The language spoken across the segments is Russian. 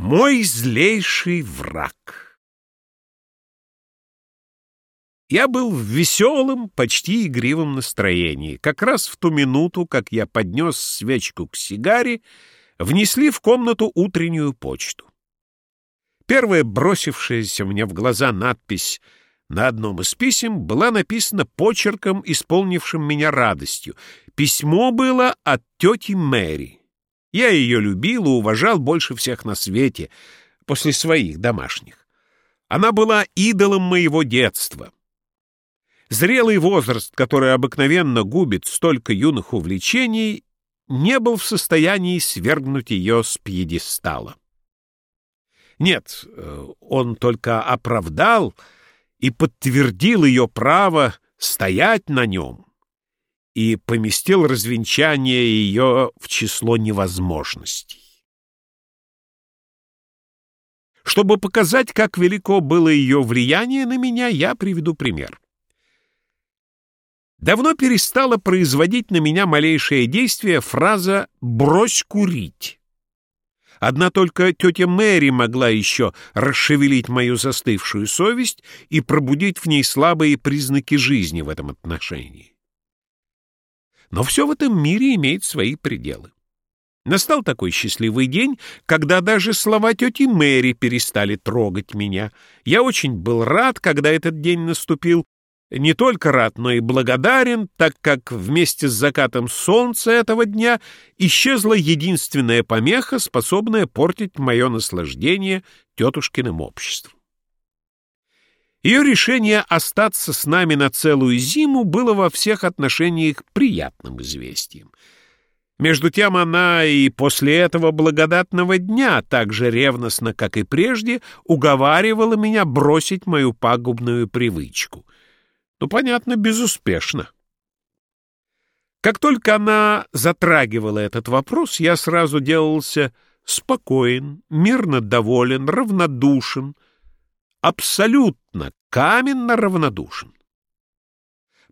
Мой злейший враг. Я был в веселом, почти игривом настроении. Как раз в ту минуту, как я поднес свечку к сигаре, внесли в комнату утреннюю почту. Первая бросившаяся мне в глаза надпись на одном из писем была написана почерком, исполнившим меня радостью. Письмо было от тети Мэри. Я ее любил и уважал больше всех на свете, после своих домашних. Она была идолом моего детства. Зрелый возраст, который обыкновенно губит столько юных увлечений, не был в состоянии свергнуть ее с пьедестала. Нет, э, он только оправдал и подтвердил ее право стоять на нем и поместил развенчание ее в число невозможностей. Чтобы показать, как велико было ее влияние на меня, я приведу пример. Давно перестала производить на меня малейшее действие фраза «брось курить». Одна только тетя Мэри могла еще расшевелить мою застывшую совесть и пробудить в ней слабые признаки жизни в этом отношении. Но все в этом мире имеет свои пределы. Настал такой счастливый день, когда даже слова тети Мэри перестали трогать меня. Я очень был рад, когда этот день наступил. Не только рад, но и благодарен, так как вместе с закатом солнца этого дня исчезла единственная помеха, способная портить мое наслаждение тетушкиным обществом. Ее решение остаться с нами на целую зиму было во всех отношениях приятным известием. Между тем она и после этого благодатного дня так же ревностно, как и прежде, уговаривала меня бросить мою пагубную привычку. Ну, понятно, безуспешно. Как только она затрагивала этот вопрос, я сразу делался спокоен, мирно доволен, равнодушен — абсолютно, каменно равнодушен.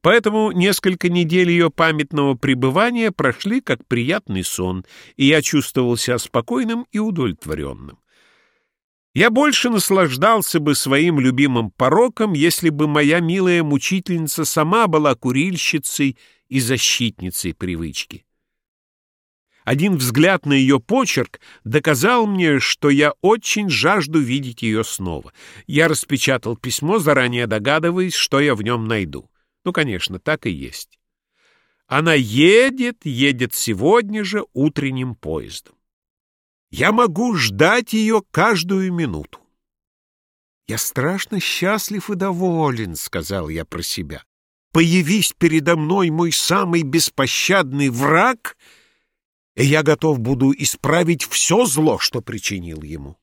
Поэтому несколько недель ее памятного пребывания прошли как приятный сон, и я чувствовал себя спокойным и удовлетворенным. Я больше наслаждался бы своим любимым пороком, если бы моя милая мучительница сама была курильщицей и защитницей привычки. Один взгляд на ее почерк доказал мне, что я очень жажду видеть ее снова. Я распечатал письмо, заранее догадываясь, что я в нем найду. Ну, конечно, так и есть. Она едет, едет сегодня же утренним поездом. Я могу ждать ее каждую минуту. «Я страшно счастлив и доволен», — сказал я про себя. «Появись передо мной мой самый беспощадный враг», — и я готов буду исправить все зло, что причинил ему.